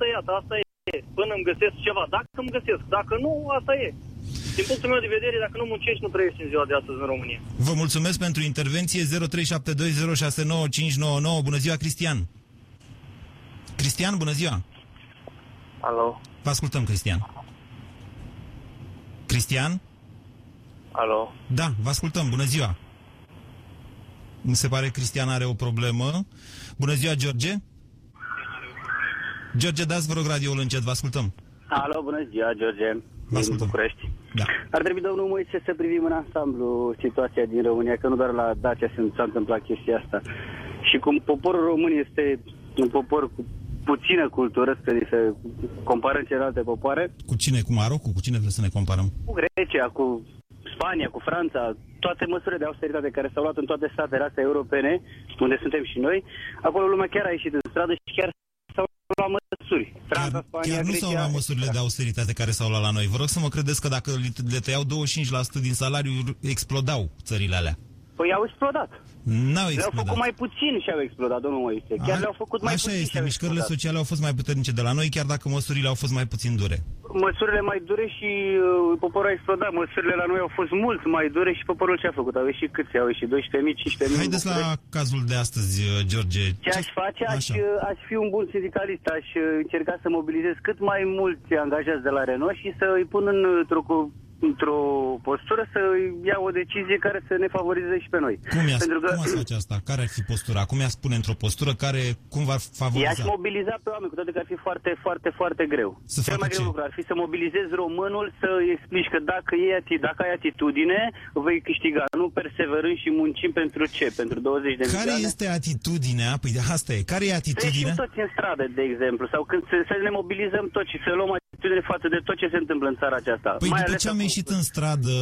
tăiat, asta e. Până îmi găsesc ceva. Dacă îmi găsesc, dacă nu, asta e. Din punctul meu de vedere, dacă nu muncești, nu trăiești în ziua de astăzi în România. Vă mulțumesc pentru intervenție 0372069599. Bună ziua, Cristian! Cristian, bună ziua! Alo? Vă ascultăm, Cristian. Cristian? Alo? Da, vă ascultăm. Bună ziua! Mi se pare că Cristian are o problemă. Bună ziua, George! George, dați vă rog radioul încet, vă ascultăm. Alo, bună ziua, George. Vă ascultăm. București. Da. Ar trebui, domnul Moise, să privim în ansamblu situația din România, că nu doar la Dacia s-a întâmplat chestia asta. Și cum poporul român este un popor cu puțină cultură, să se compară în celelalte popoare, Cu cine? Cu Marocul? Cu cine vreți să ne comparăm? cu Grecia, cu Spania, cu Franța, toate măsurile de austeritate care s-au luat în toate statele astea europene, unde suntem și noi, acolo lumea chiar a ieșit în stradă și chiar s-au luat măsuri. Franța, Chiar, Spania, chiar nu Grecia, s-au luat măsurile de austeritate care s-au luat la noi. Vă rog să mă credeți că dacă li- le tăiau 25% din salariu, explodau țările alea. Păi au explodat. N-au Le-au explodat. făcut mai puțin și au explodat, domnul Moise. Chiar A- le-au făcut mai Așa puțin și este, au mișcările explodat. sociale au fost mai puternice de la noi, chiar dacă măsurile au fost mai puțin dure. Măsurile mai dure și uh, poporul a explodat. Măsurile la noi au fost mult mai dure și poporul ce a făcut? Au ieșit câți? Au ieșit 12.000, 15.000? Haideți la cazul de astăzi, uh, George. Ce aș face? Aș, Așa. uh, aș fi un bun sindicalist, aș uh, încerca să mobilizez cât mai mulți angajați de la Renault și să îi pun în, într-o, cu- într-o postură să ia o decizie care să ne favorizeze și pe noi. Cum, i Pentru că cum ați face asta? Care ar fi postura? Cum i-ați pune într-o postură care cum va i-aș favoriza? mobiliza pe oameni, cu toate că ar fi foarte, foarte, foarte greu. Să Cel facă mai greu ce? lucru ar fi să mobilizezi românul, să îi explici că dacă, e, ati- dacă ai atitudine, vei câștiga. Nu perseverând și muncim pentru ce? Pentru 20 de Care milioane? este atitudinea? Păi de asta e. Care e Să ieșim atitudinea? toți în stradă, de exemplu, sau când să, să ne mobilizăm toți și să luăm atitudine față de tot ce se întâmplă în țara aceasta. Păi Mai după ales ce am acum. ieșit în stradă,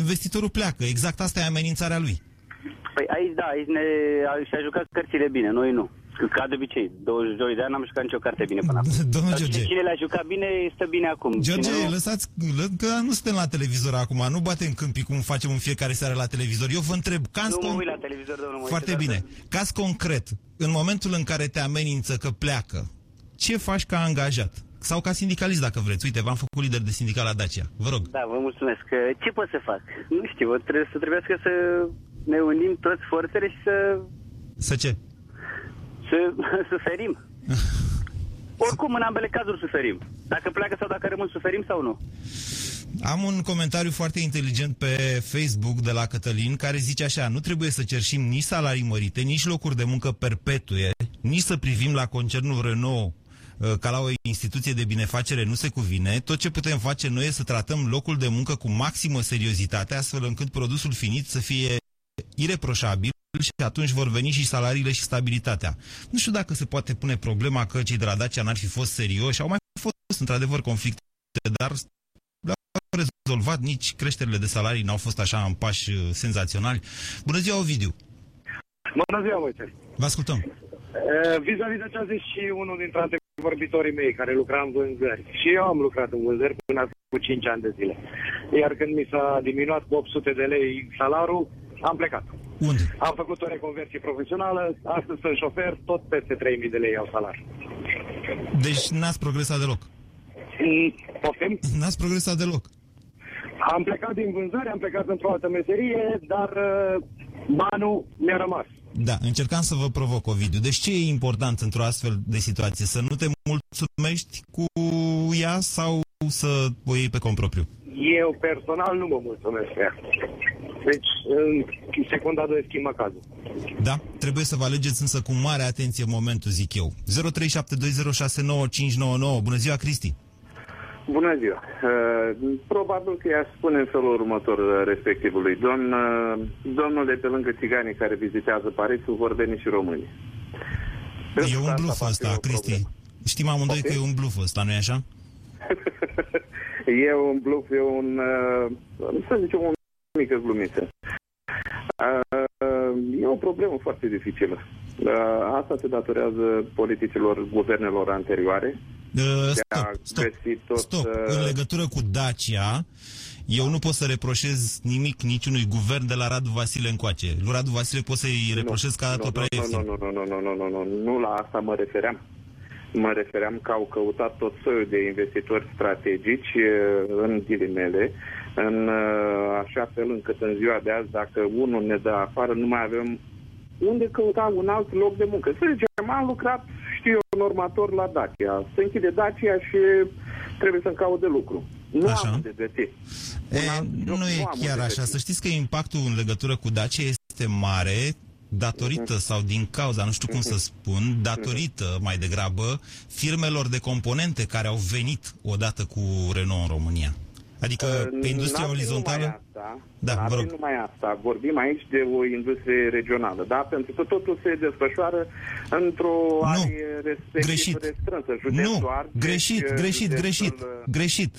investitorul pleacă. Exact asta e amenințarea lui. Păi aici, da, aici ne, și-a jucat cărțile bine, noi nu. Ca de obicei, 22 de ani n-am jucat nicio carte bine până acum. Domnul Dar George. Cine le-a jucat bine, stă bine acum. George, Cine nu- lăsați, lă- că nu suntem la televizor acum, nu batem câmpii cum facem în fiecare seară la televizor. Eu vă întreb, caz Nu mă con- uit la televizor, domnul Moise, Foarte dar bine. să- Caz concret, în momentul în care te amenință că pleacă, ce faci ca angajat? Sau ca sindicalist, dacă vreți. Uite, v-am făcut lider de sindical la Dacia. Vă rog. Da, vă mulțumesc. Ce pot să fac? Nu știu, trebuie să trebuiască să ne unim toți forțele și să, Să ce? să suferim. Oricum, în ambele cazuri suferim. Dacă pleacă sau dacă rămân, suferim sau nu? Am un comentariu foarte inteligent pe Facebook de la Cătălin care zice așa, nu trebuie să cerșim nici salarii mărite, nici locuri de muncă perpetue, nici să privim la concernul Renault uh, ca la o instituție de binefacere nu se cuvine. Tot ce putem face noi e să tratăm locul de muncă cu maximă seriozitate, astfel încât produsul finit să fie ireproșabil și atunci vor veni și salariile și stabilitatea. Nu știu dacă se poate pune problema că cei de la Dacia n-ar fi fost serioși. Au mai fost într-adevăr conflicte, dar au rezolvat, nici creșterile de salarii n-au fost așa în pași uh, senzaționali. Bună ziua, Ovidiu! Bună ziua, Moise. Vă ascultăm. Uh, Vis-a-vis de ce a zis și unul dintre antevorbitorii mei care lucra în vânzări. Și eu am lucrat în vânzări până cu 5 ani de zile. Iar când mi s-a diminuat cu 800 de lei salarul, am plecat. Unde? Am făcut o reconversie profesională, astăzi sunt șofer, tot peste 3.000 de lei au salar. Deci n-ați progresat deloc. Mm, Poftim? N-ați progresat deloc. Am plecat din vânzări, am plecat într-o altă meserie, dar uh, banul mi-a rămas. Da, încercam să vă provoc, Ovidiu. Deci ce e important într-o astfel de situație? Să nu te mulțumești cu ea sau să o iei pe compropriu? Eu personal nu mă mulțumesc cu ea. Deci, în secunda 2 schimbă cazul. Da? Trebuie să vă alegeți însă cu mare atenție momentul, zic eu. 0372069599. Bună ziua, Cristi! Bună ziua! Uh, Probabil că i-aș spune în felul următor uh, respectivului. Domn, uh, domnul de pe lângă țiganii care vizitează Parisul vor veni și românii. E un Asta bluf va fi ăsta, o Cristi. problemă. Știm amândoi că e un bluf ăsta, nu-i așa? e un bluff, e un, uh, să zicem, o mică glumiță. Uh, E o problemă foarte dificilă. Uh, Asta se datorează politicilor guvernelor anterioare. Uh, stop, stop, stop. Uh, în legătură cu Dacia, eu nu pot să reproșez nimic niciunui guvern de la Radu Vasile încoace. Lui Radu Vasile pot să-i reproșez că a dat-o prea ieftin. Nu, nu, nu, nu, nu, nu, nu, nu la asta mă refeream. Mă refeream că au căutat tot soiul de investitori strategici uh, în ghilimele, în așa fel încât în ziua de azi, dacă unul ne dă afară, nu mai avem unde căuta un alt loc de muncă. Să zicem, am lucrat normator la Dacia. Se închide Dacia și trebuie să-mi caut de lucru. Nu Așa. am unde găsi. E, Un alt joc nu e am chiar unde așa. găsi. Să știți că impactul în legătură cu Dacia este mare datorită sau din cauza, nu știu cum să spun, datorită mai degrabă firmelor de componente care au venit odată cu Renault în România. Adică pe industria N-ar fi orizontală... numai Asta, Da, n-ar vă fi rog. numai asta. Vorbim aici de o industrie regională, da? Pentru că totul se desfășoară într-o Nu. arie respectiv Greșit. restrânsă. Județul Nu, Argeș, greșit, greșit, județul, greșit, uh, greșit.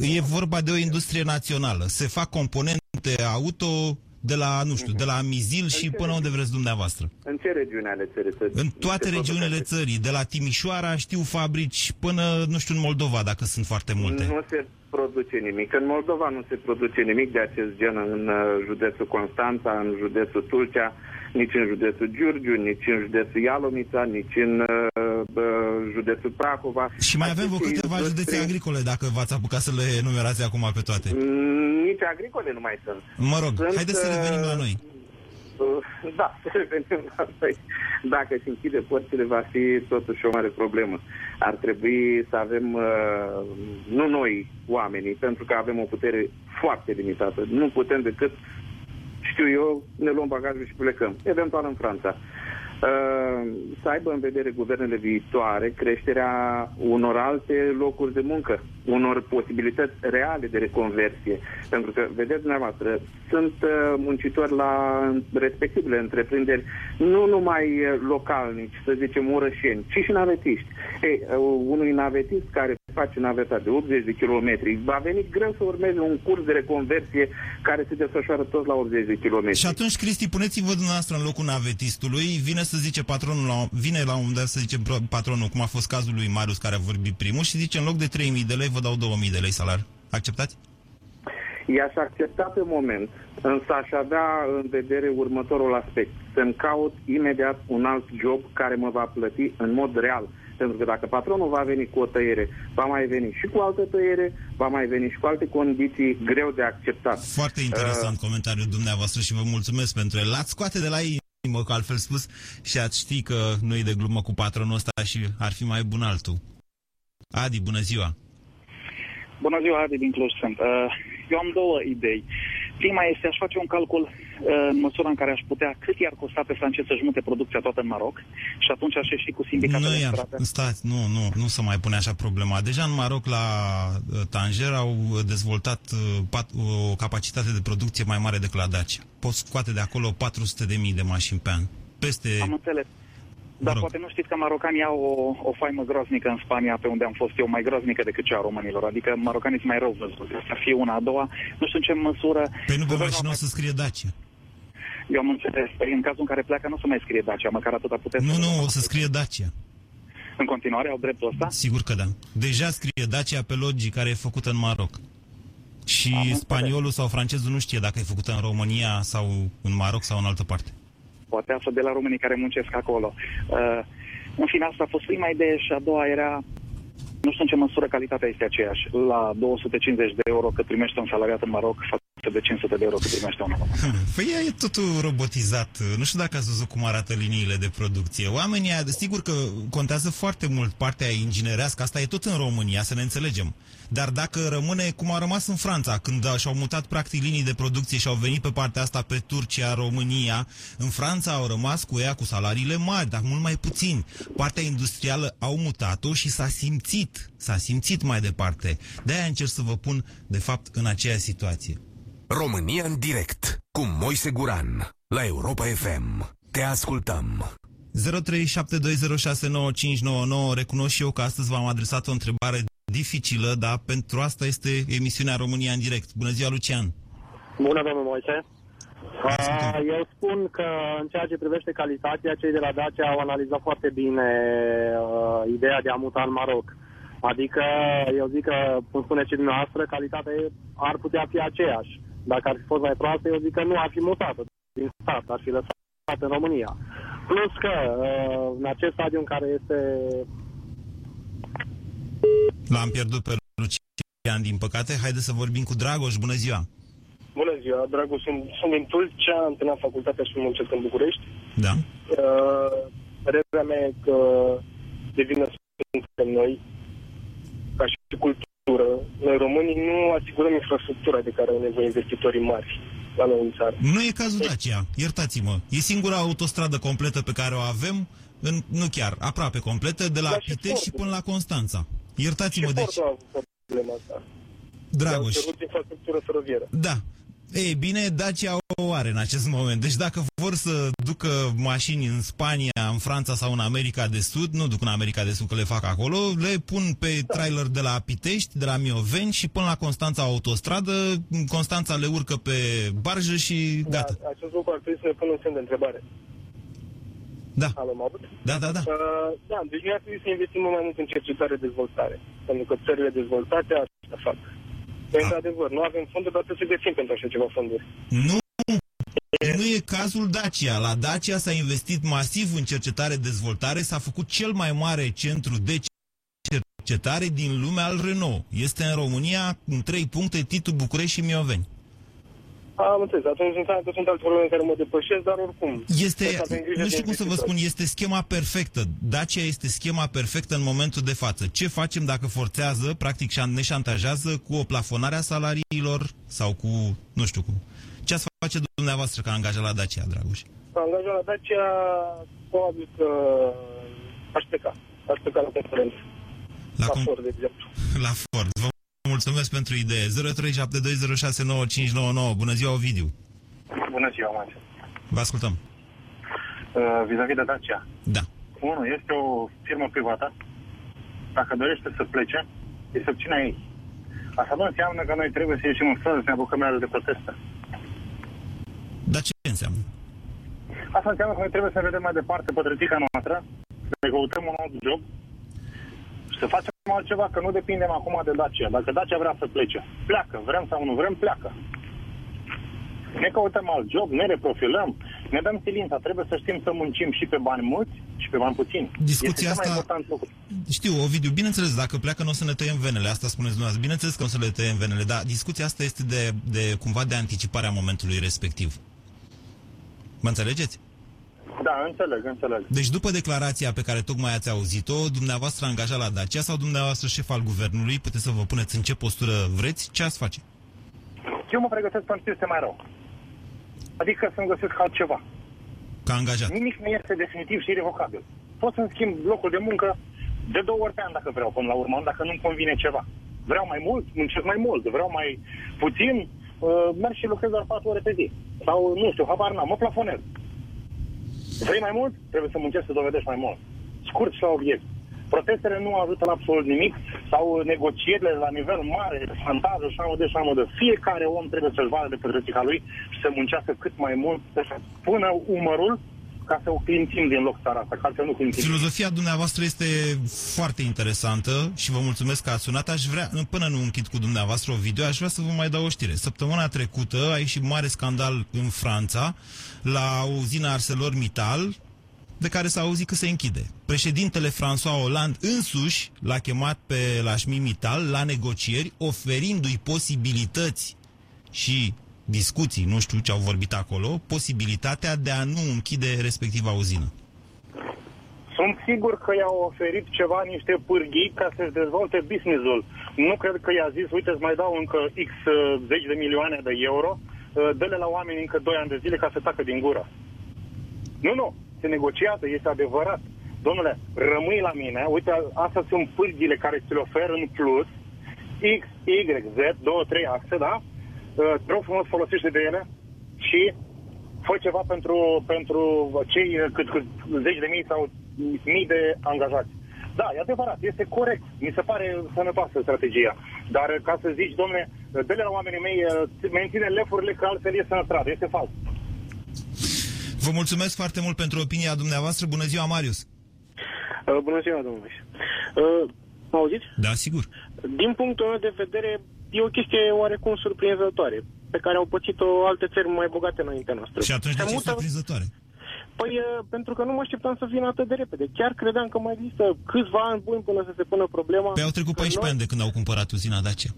E vorba de o industrie națională. Se fac componente auto de la, nu știu, de la Mizil și până unde vreți dumneavoastră. În ce regiune ale țării? să- În toate se regiunile produce? țării, de la Timișoara știu fabrici până, nu știu, în Moldova, dacă sunt foarte multe. Nu se produce nimic. În Moldova nu se produce nimic de acest gen în uh, județul Constanța, în județul Tulcea, nici în județul Giurgiu, nici în județul Ialomița, nici în uh, uh, județul Prahova. Și mai avem vreo Aceste câteva industrie- județe agricole, dacă v-ați apucat să le enumerați acum pe toate. Mm, Nici agricole nu mai sunt. Mă rog, Sunt, haideți să revenim la noi. Uh, Da, să revenim la noi. Dacă se închide porțile, va fi totuși o mare problemă. Ar trebui să avem, uh, nu noi, oamenii, pentru că avem o putere foarte limitată. Nu putem decât, știu eu, ne luăm bagajul și plecăm. Eventual în Franța. Uh, să aibă în vedere guvernele viitoare creșterea unor alte locuri de muncă, unor posibilități reale de reconversie. Pentru că, vedeți dumneavoastră, sunt uh, muncitori la respectivele întreprinderi, nu numai uh, localnici, să zicem urășeni, ci și navetiști. Ei, uh, unui navetist care face naveta de 80 de kilometri, va veni greu să urmeze un curs de reconversie care se desfășoară tot la 80 de kilometri. Și atunci, Cristi, puneți-vă dumneavoastră în locul navetistului, vine să zice patronul, la, vine la un moment dat să zice pro- patronul, cum a fost cazul lui Marius care a vorbit primul și zice în loc de 3.000 de lei vă dau 2.000 de lei salar. Acceptați? I-aș accepta pe moment, însă aș avea în vedere următorul aspect. Să-mi caut imediat un alt job care mă va plăti în mod real. Pentru că dacă patronul va veni cu o tăiere, va mai veni și cu altă tăiere, va mai veni și cu alte condiții greu de acceptat. Foarte interesant comentariul dumneavoastră și vă mulțumesc pentru el. L-ați scoate de la inimă, că altfel spus, și ați ști că nu e de glumă cu patronul ăsta și ar fi mai bun altul. Adi, bună ziua! Bună ziua, Adi din Cluj sunt. Uh, Eu am două idei. Prima este, aș face un calcul uh, în măsura în care aș putea, cât i-ar costa pe francez să-și mute producția toată în Maroc și atunci aș ieși cu Nu sindicatele iar, strate. stați, nu, nu, nu se mai pune așa problema. Deja în Maroc, la uh, Tanger, au dezvoltat uh, pat, o capacitate de producție mai mare decât la Dacia. Poți scoate de acolo 400.000 de mașini pe an. Peste... Am înțeles. Dar rog. poate nu știți că marocanii au o, o faimă groaznică în Spania, pe unde am fost eu, mai groaznică decât cea a românilor. Adică marocanii sunt mai rău văzuți. Să fie una, a doua. Nu știu în ce măsură... Păi nu pe guvernul mașină o a să scrie Dacia. Eu am înțeles. Păi în cazul în care pleacă nu o să mai scrie Dacia, măcar atâta puteți Nu, să- nu, o să scrie Dacia. În continuare au dreptul ăsta? Sigur că da. Deja scrie Dacia pe logii care e făcută în Maroc. Și Am înțeles. spaniolul sau francezul nu știe dacă e făcută în România sau în Maroc sau în altă parte. poate află de la românii care muncesc acolo. Uh, în fine, asta a fost prima idee și a doua era, nu știu în ce măsură calitatea este aceeași. La 250 de euro cât primește un salariat în Maroc față de 500 de euro cât primește un român. Păi e totul robotizat. Nu știu dacă ați văzut cum arată liniile de producție. Oamenii, sigur că contează foarte mult partea inginerească, asta e tot în România, să ne înțelegem. Dar dacă rămâne cum a rămas în Franța, când și-au mutat practic linii de producție și au venit pe partea asta pe Turcia, România, în Franța au rămas cu ea cu salariile mari, dar mult mai puțin. Partea industrială au mutat-o și s-a simțit, s-a simțit mai departe. De-aia încerc să vă pun, de fapt, în aceeași situație. România în direct cu Moise Guran la Europa FM. Te ascultăm. 0372069599 Recunosc și eu că astăzi v-am adresat o întrebare dificilă, dar pentru asta este emisiunea România în direct. Bună ziua, Lucian! Bună, domnul Moise. ascultăm. A, Eu spun că în ceea ce privește calitatea, cei de la Dacia au analizat foarte bine uh, ideea de a muta în Maroc. Adică, eu zic că, cum spuneți și dumneavoastră, calitatea ar putea fi aceeași. Dacă ar fi fost mai proastă, eu zic că nu ar fi mutată din stat, ar fi lăsată în România. Plus că, uh, în acest stadiu în care este L-am pierdut pe Lucian, din păcate. Haideți să vorbim cu Dragoș. Bună ziua! Bună ziua, Dragoș, sunt, sunt din Tulcea, am terminat facultatea și muncesc în București. Da. Uh, părerea mea e că de vină suntem noi, ca și cultură. Noi românii nu asigurăm infrastructura de care au nevoie investitorii mari la noi în țară. Nu e cazul Dacia, iertați-mă. E singura autostradă completă pe care o avem, în, nu chiar, aproape completă, de la Dar și Pitești și Fordul. până la Constanța. Iertați-mă, și deci, Fordul a avut problema asta. Dragoș, Au cerut infrastructură feroviară. da. Ei bine, Dacia o are în acest moment. Deci dacă vor să ducă mașini în Spania, în Franța sau în America de Sud, nu duc în America de Sud că le fac acolo, le pun pe trailer de la Pitești, de la Mioveni și până la Constanța autostradă, Constanța le urcă pe barjă și gata. Da, acest lucru ar trebui să ne pună un semn de întrebare. Da. Alo, mă aud? Da, da, da. Uh, da, deci noi ar trebui să investim mult mai mult în cercetare-dezvoltare. Pentru că țările dezvoltate așa fac. Păi, Da. într-adevăr, nu avem fonduri, dar trebuie să găsim pentru așa ceva fonduri. Nu, nu e cazul Dacia. La Dacia s-a investit masiv în cercetare-dezvoltare, s-a făcut cel mai mare centru de cercetare din lumea al Renault. Este în România, în trei puncte, Titu, București și Mioveni. Am înțeles, atunci înseamnă că sunt alte probleme care mă depășesc, dar oricum. Este, trebuie să avem grijă nu de știu cum să vă spun, investitori. este schema perfectă. Dacia este schema perfectă în momentul de față. Ce facem dacă forțează, practic șan- ne șantajează cu o plafonare a salariilor sau cu, nu știu cum. Ce ați face dumneavoastră ca angajat la Dacia, Dragoș? Ca angajat la Dacia, probabil că aș pleca. Aș pleca la concurență. La, La cum, Ford, de exemplu. la Ford. Vă mulțumesc pentru idee. 0372069599. Bună ziua, Ovidiu. Bună ziua, Mace. Vă ascultăm. Uh, vis-a-vis de Dacia. Da. Unu, este o firmă privată. Dacă dorește să plece, e să obțină ei. Asta nu înseamnă că noi trebuie să ieșim în stradă să ne apucăm iară de proteste. Dar ce înseamnă? Asta înseamnă că noi trebuie să vedem mai departe pătrățica noastră, să ne căutăm un alt job și să facem altceva, că nu depindem acum de Dacia. Dacă Dacia vrea să plece, pleacă. Vrem sau nu vrem, pleacă. Ne căutăm alt job, ne reprofilăm, ne dăm silința. Trebuie să știm să muncim și pe bani mulți și pe bani puțini. Discuția este cel mai asta- important lucru. Știu, Ovidiu, bineînțeles, dacă pleacă nu o să ne tăiem venele, asta spuneți dumneavoastră. Bineînțeles că nu o să le tăiem venele, dar discuția asta este de, de cumva de anticiparea momentului respectiv. Mă înțelegeți? Da, înțeleg, înțeleg. Deci după declarația pe care tocmai ați auzit-o, dumneavoastră angajat la Dacia sau dumneavoastră șef al guvernului, puteți să vă puneți în ce postură vreți, ce ați face? Eu mă pregătesc pentru ce este mai rău. Adică să-mi găsesc altceva. Ca angajat. Nimic nu este definitiv și irrevocabil. Pot să-mi schimb locul de muncă de două ori pe an dacă vreau până la urmă, dacă nu-mi convine ceva. Vreau mai mult, muncesc mai mult. Vreau mai puțin, uh, merg și lucrez doar patru ore pe zi. Sau, nu știu, habar n-am, mă plafonez. Vrei mai mult? Trebuie să muncești să dovedești mai mult. Scurt și la obiect. Protestele nu ajută la absolut nimic sau negocierile la nivel mare, fantajă, și de și de. Fiecare om trebuie să-și vadă de pătrățica lui și să muncească cât mai mult, să pună umărul ca să o clintim din loc țara asta, ca să nu clintim. Filozofia dumneavoastră este foarte interesantă și vă mulțumesc că ați sunat. Aș vrea, până nu închid cu dumneavoastră o video, aș vrea să vă mai dau o știre. Săptămâna trecută a ieșit mare scandal în Franța la uzina ArcelorMittal, de care s-a auzit că se închide. Președintele François Hollande însuși l-a chemat pe Lashmi Mittal la negocieri, oferindu-i posibilități și discuții, nu știu ce au vorbit acolo, posibilitatea de a nu închide respectiva uzină. Sunt sigur că i-au oferit ceva, niște pârghii ca să-și dezvolte business-ul. Nu cred că i-a zis, uite, îți mai dau încă X uh, zeci de milioane de euro, uh, dă-le la oameni încă 2 ani de zile ca să tacă din gură. Nu, nu, se negociază, este adevărat. Domnule, rămâi la mine, uite, astea sunt pârghile care ți le ofer în plus, X, Y, Z, 2, 3 axe, da? Uh, Te rog frumos, folosește de ele și fă ceva pentru, pentru cei uh, cât, cât zeci de mii sau mii de angajați. Da, e adevărat, este corect. Mi se pare sănătoasă strategia. Dar uh, ca să zici, domne, dă la oamenii mei, uh, menține lefurile că altfel iese în stradă. Este fals. Vă mulțumesc foarte mult pentru opinia dumneavoastră. Bună ziua, Marius! Uh, bună ziua, domnule. Uh, mă auziți? Da, sigur. Din punctul meu de vedere, e o chestie oarecum surprinzătoare, pe care au pățit-o alte țări mai bogate înaintea noastră. Și atunci de Se ce e mută- surprinzătoare? Păi e, pentru că nu mă așteptam să vină atât de repede. Chiar credeam că mai există câțiva ani buni până să se pună problema. Păi au trecut că 14 noi- ani de când au cumpărat uzina Dacia.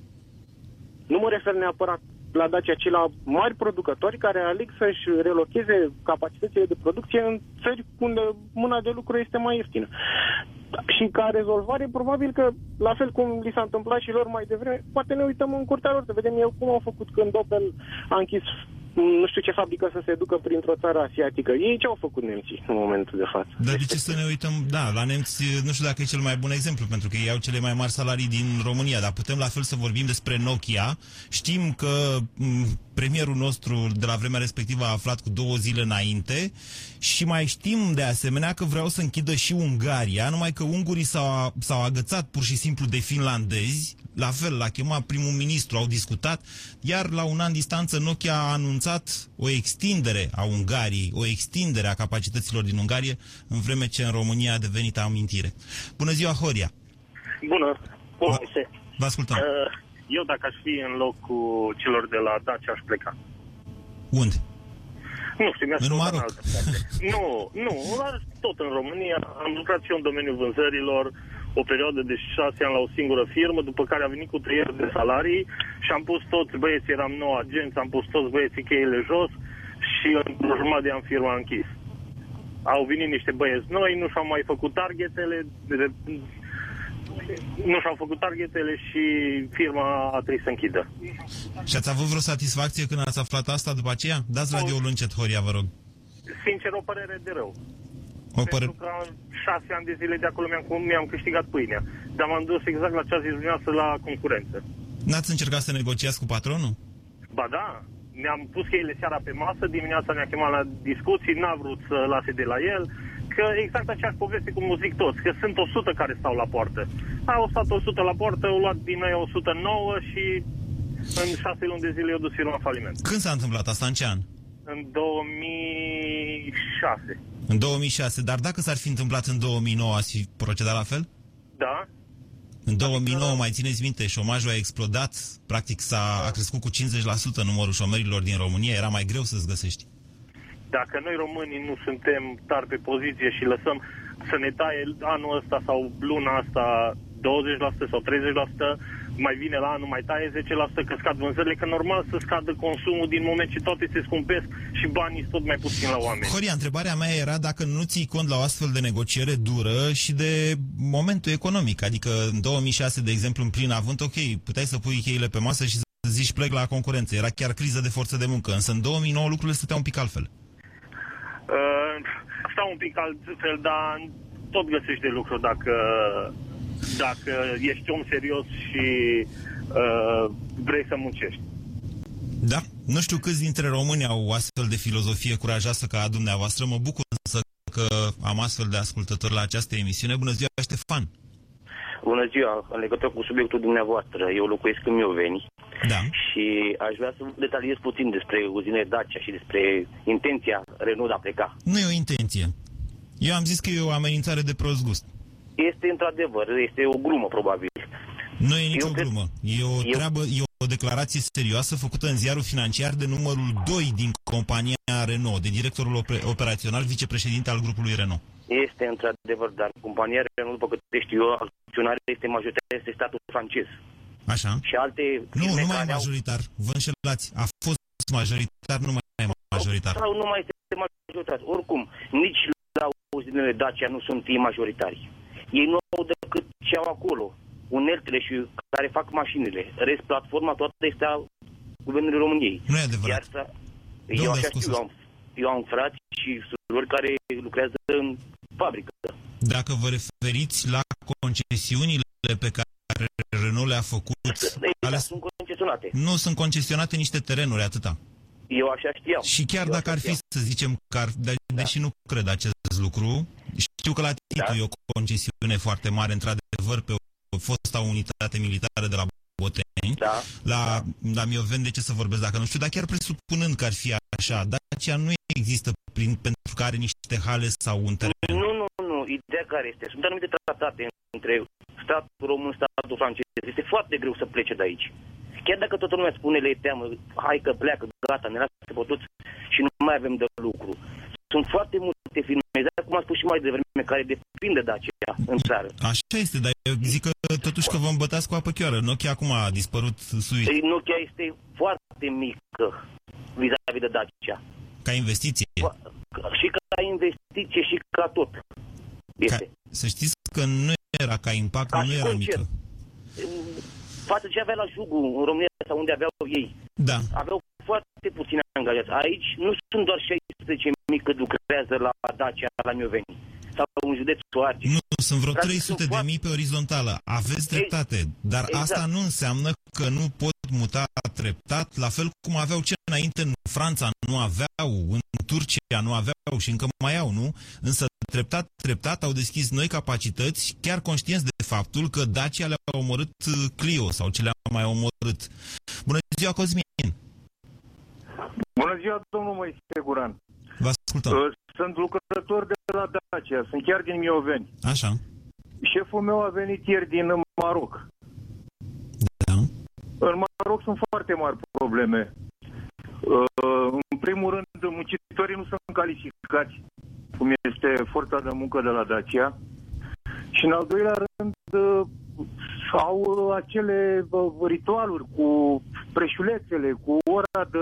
Nu mă refer neapărat la Dacia, ci la mari producători care aleg să-și relocheze capacitățile de producție în țări unde mâna de lucru este mai ieftină. Și ca rezolvare, probabil că, la fel cum li s-a întâmplat și lor mai devreme, poate ne uităm în curtea lor, să vedem eu cum au făcut când Opel a închis nu știu ce fabrică să se ducă printr-o țară asiatică. Ei ce au făcut nemții în momentul de față? Dar de ce să ne uităm? Da, la nemți nu știu dacă e cel mai bun exemplu, pentru că ei au cele mai mari salarii din România, dar putem la fel să vorbim despre Nokia. Știm că m, premierul nostru de la vremea respectivă a aflat cu două zile înainte și mai știm de asemenea că vreau să închidă și Ungaria, numai că ungurii s-au, s-au agățat pur și simplu de finlandezi, la fel, l-a chemat primul ministru, au discutat, iar la un an distanță Nokia a anunțat o extindere a Ungariei, o extindere a capacităților din Ungarie, în vreme ce în România a devenit amintire. Bună ziua, Horia! Bună, bună. Moise. Vă ascultăm. Uh, Eu dacă aș fi în locul celor de la Dacia aș pleca. Unde? Nu știu, mi-aș În căuta Maroc. altă parte. Nu, nu, dar tot în România. Am lucrat și eu în domeniul vânzărilor o perioadă de șase ani la o singură firmă, după care a venit cu tăieri de salarii și am pus toți băieții, eram nou agenți, am pus toți băieții cheile jos și în jumătate de an firma a închis. Au venit niște băieți noi, nu și-au mai făcut targetele, de- nu și-au făcut targetele și firma a trebuit să închidă. Și ați avut vreo satisfacție când ați aflat asta după aceea? Dați radioul încet, Horia, vă rog. Sincer, o părere de rău. O părere... Pentru că în șase ani de zile de acolo mi-am, mi-am câștigat pâinea. Dar m-am dus exact la ce a zis dumneavoastră la concurență. N-ați încercat să negociați cu patronul? Ba da, ne-am pus cheile seara pe masă, dimineața ne-a chemat la discuții, n-a vrut să lase de la el, că exact aceeași poveste cum o zic toți, că sunt 100 care stau la poartă. Au stat 100 la poartă, au luat din noi 109 și în șase luni de zile i-au dus firma în faliment. Când s-a întâmplat asta? În ce an? În 2006. În 2006. Dar dacă s-ar fi întâmplat în 2009, ați fi procedat la fel? Da, În 2009, mai țineți minte, șomajul a explodat, practic s-a a crescut cu 50% numărul șomerilor din România, era mai greu să-ți găsești. dacă noi românii nu suntem tari pe poziție și lăsăm să ne taie anul ăsta sau luna asta 20% sau 30%, mai vine la anul, mai taie 10%, că scad vânzările, că normal să scadă consumul din moment ce toate se scumpesc și banii sunt tot mai puțin la oameni. Horia, întrebarea mea era dacă nu ții cont la o astfel de negociere dură și de momentul economic. Adică în 2006, de exemplu, în plin avânt, ok, puteai să pui cheile pe masă și să zici plec la concurență. Era chiar criză de forță de muncă. Însă în 2009 lucrurile stăteau un pic altfel. Uh, stau un pic altfel, dar tot găsești de lucru dacă, dacă ești om serios și uh, vrei să muncești. Da. Nu știu câți dintre români au astfel de filozofie curajoasă ca a dumneavoastră. Mă bucur însă că am astfel de ascultători la această emisiune. Bună ziua, Ștefan! Bună ziua, în legătură cu subiectul dumneavoastră, eu locuiesc în Mioveni da. și aș vrea să vă detaliez puțin despre uzinele Dacia și despre intenția Renault de a pleca. Nu e o intenție. Eu am zis că e o amenințare de prost gust. Este într-adevăr, este o glumă probabil. Nu e nicio Eu cred- glumă. E o eu- treabă, e o declarație serioasă făcută în ziarul financiar de numărul 2 din compania Renault, de directorul oper- operațional, vicepreședinte al grupului Renault. Este într-adevăr, dar compania Renault, după câte știu eu, acționare este majoritatea este statul francez. Așa? Și alte Nu, firme nu mai care e au- majoritar. Vă înșelați. A fost majoritar, nu mai e majoritar. Sau nu mai este majoritar. Oricum, nici la uzinele Dacia nu sunt ei majoritari. Ei nu au decât ce au acolo. Uneltele și care fac mașinile. Rest, platforma toată este a Guvernului României. Nu e adevărat. Iar să... De Eu unde așa ai scos știu, eu am, eu am frați și surori care lucrează în fabrică. Dacă vă referiți la concesiunile pe care Renault le-a făcut, Exact, sunt concesionate. nu sunt concesionate niște terenuri, atâta. Eu așa știam. Și chiar Eu dacă așa ar fi știam. să zicem că ar, de, deși nu cred acest lucru, știu că la Titu Da. e o concesiune foarte mare, într-adevăr, pe o fosta unitate militară de la Boteni. Da. La, la Mioven, de ce să vorbesc dacă nu știu, dar chiar presupunând că ar fi așa, Dacia nu există prin, pentru că are niște hale sau un teren. Nu, nu, nu. Ideea care este? Sunt anumite tratate între statul român, statul francez. Este foarte greu să plece de aici. Chiar dacă toată lumea spune le teamă, hai că pleacă, gata, ne lasă bătuți și nu mai avem de lucru. Sunt foarte multe firme, exact cum a spus și mai devreme, care depind de Dacia în țară. Așa este, dar eu zic că totuși că vă îmbătați cu apă chioară. Nokia acum a dispărut suit. Ei, Nokia este foarte mică vis-a-vis de Dacia. Ca investiție. Și ca investiție și ca tot. Este. Ca, să știți că nu era ca impact, Ca nu și era concert. mică. Față ce avea la Jugu în România sau unde aveau ei. Da. Aveau foarte puțini angajați. Aici nu sunt doar 16.000 cât lucrează la Dacia, la Mioveni. Sau în județul Argeș. Nu, sunt vreo Practic, 300 sunt de mii pe orizontală. Aveți dreptate, dar exact. asta nu înseamnă că nu pot muta treptat, la fel cum aveau ce înainte în Franța nu aveau, în Turcia nu aveau și încă mai au, nu? Însă treptat, treptat au deschis noi capacități, chiar conștienți de faptul că Dacia le-a omorât uh, Clio sau ce le-a mai omorât. Bună ziua, Cosmin! Bună ziua, domnul Moise Guran. Vă ascultăm. Uh, Sunt lucrător de la Dacia, sunt chiar din Mioveni. Așa. Șeful meu a venit ieri din Maroc. Da. În Maroc sunt foarte mari probleme. Uh, În primul rând, muncitorii nu sunt calificați, cum este forța de muncă de la Dacia. Și în al doilea rând, uh, au uh, acele uh, ritualuri cu preșulețele, cu ora de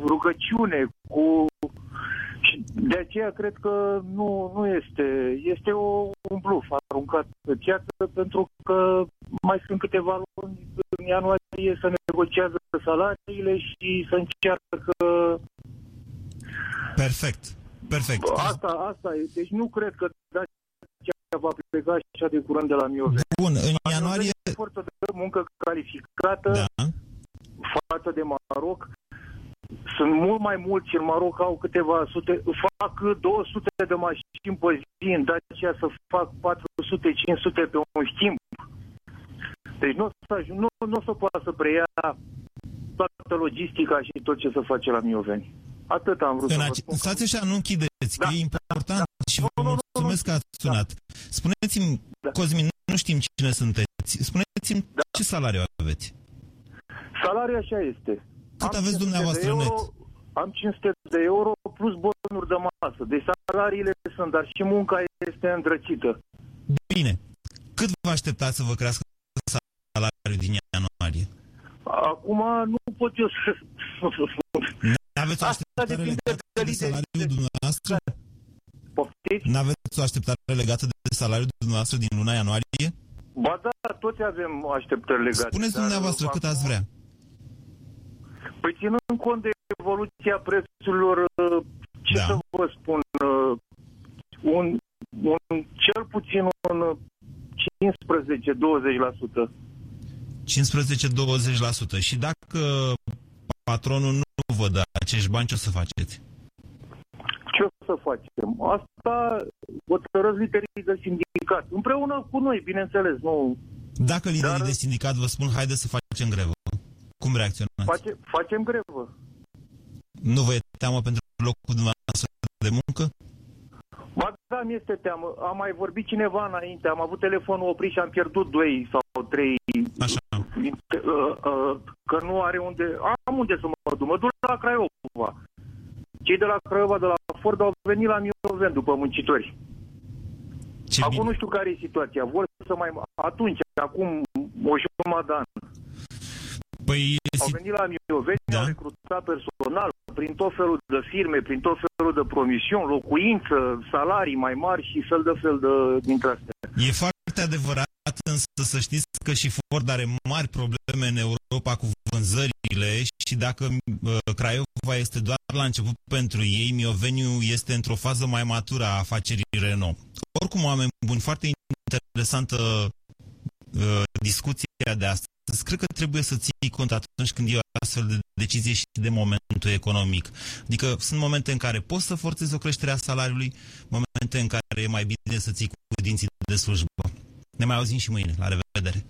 rugăciune, cu... Și de aceea cred că nu, nu este. Este o, un bluf aruncat pe piață pentru că mai sunt câteva luni în ianuarie să negociază salariile și să încearcă Perfect. Perfect. Asta, asta e. Deci nu cred că Dacia va pleca așa de curând de la Miove. Bun, în ianuarie... Forță de muncă calificată da. față de Maroc. Sunt mult mai mulți în Maroc, au câteva sute, fac 200 de mașini pe zi, în Dacia să fac 400-500 pe un schimb. Deci nu o să, ajung- nu, nu o să poată să preia toată logistica și tot ce se face la Mioveni. Atât am vrut În să vă ace- spun. Stați așa, nu închideți, că e important și vă mulțumesc că ați sunat. Spuneți-mi, Cosmin, nu știm cine sunteți. Spuneți-mi ce salariu aveți. Salariul așa este. Cât Am aveți 500 dumneavoastră de euro, net? Am 500 de euro plus bonuri de masă. Deci salariile sunt, dar și munca este îndrăcită. Bine. Cât vă așteptați să vă crească salariul din ianuarie? Acum nu pot eu să... N-aveți o așteptare legată de salariul dumneavoastră? Poftiți? N-aveți o așteptare legată de salariul dumneavoastră din luna ianuarie? Ba da, toți avem așteptări legate. Spuneți dar dumneavoastră cât ați vrea. Păi ținând cont de evoluția prețurilor, uh, ce Da. să vă spun, uh, un, un, cel puțin un uh, 15-20%. 15-20%. Și dacă patronul nu vă dă acești bani, ce o să faceți? Ce o să facem? Asta hotărăsc liderii de sindicat. Împreună cu noi, bineînțeles. Nu Dacă liderii de sindicat vă spun, haide să facem grevă, cum reacționați? face, facem grevă. Nu vă e teamă pentru locul dumneavoastră de muncă? Ba da, mi este teamă. Am mai vorbit cineva înainte, am avut telefonul oprit și am pierdut doi sau trei. Așa. că nu are unde... Am unde să mă duc. Mă duc la Craiova. Cei de la Craiova, de la Ford, au venit la Mioven după muncitori. Ce acum bine. nu știu care e situația. Vor să mai... Atunci, acum o jumătate de an. Păi, Au venit la Mioveni, da? au recrutat personal prin tot felul de firme, prin tot felul de promisiuni, locuință, salarii mai mari și fel de fel de dintre astea. E foarte adevărat, însă să știți că și Ford are mari probleme în Europa cu vânzările și dacă uh, Craiova este doar la început pentru ei, Mioveniu este într-o fază mai matură a afacerii Renault. Oricum, oameni buni, foarte interesantă uh, discuția de astăzi. Cred că trebuie să ții cont atunci când e o astfel de decizie și de momentul economic. Adică sunt momente în care poți să forțezi o creștere a salariului, momente în care e mai bine să ții cu dinții de slujbă. Ne mai auzim și mâine. La revedere!